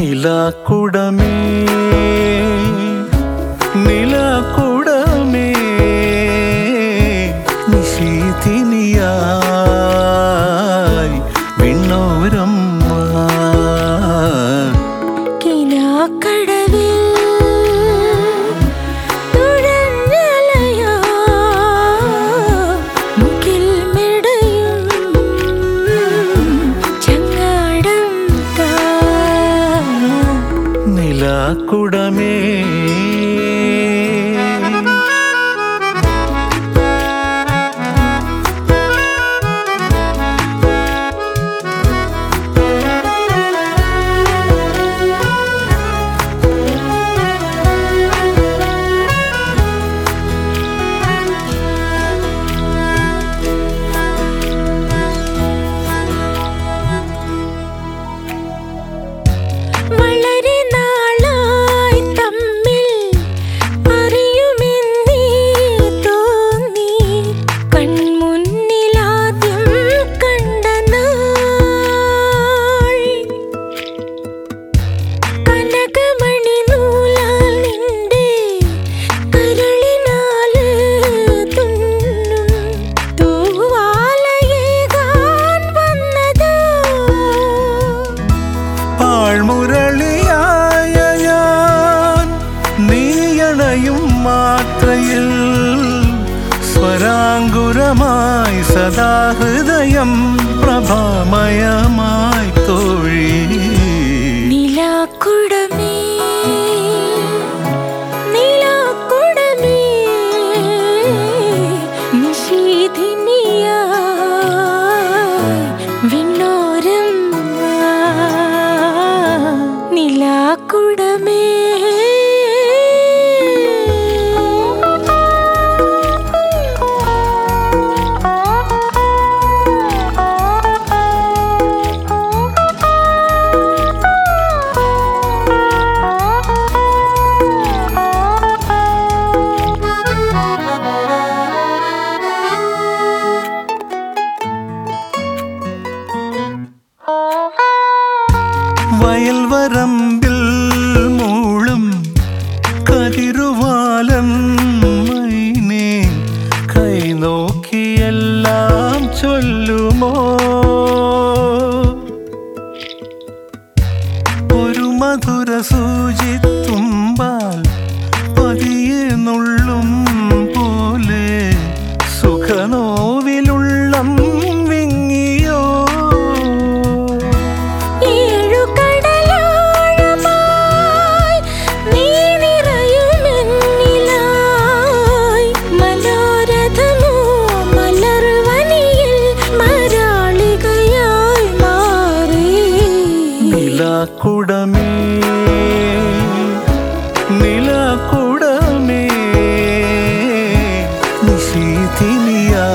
நிலா குடமே. కుడమే മുരളിയായ നീയണയും മാത്രയിൽ സ്വരാങ്കുരമായി സദാഹൃദയം പ്രഭാമയമായി തോഴി വയൽവരമ്പിൽ മൂളും കതിരുവാലം മൈനേ. കൈ നോക്കിയെല്ലാം ചൊല്ലുമോ? ഒരു മധുര സൂചി நிலக்குடமே நிலக்குடமே நிஷீதினியா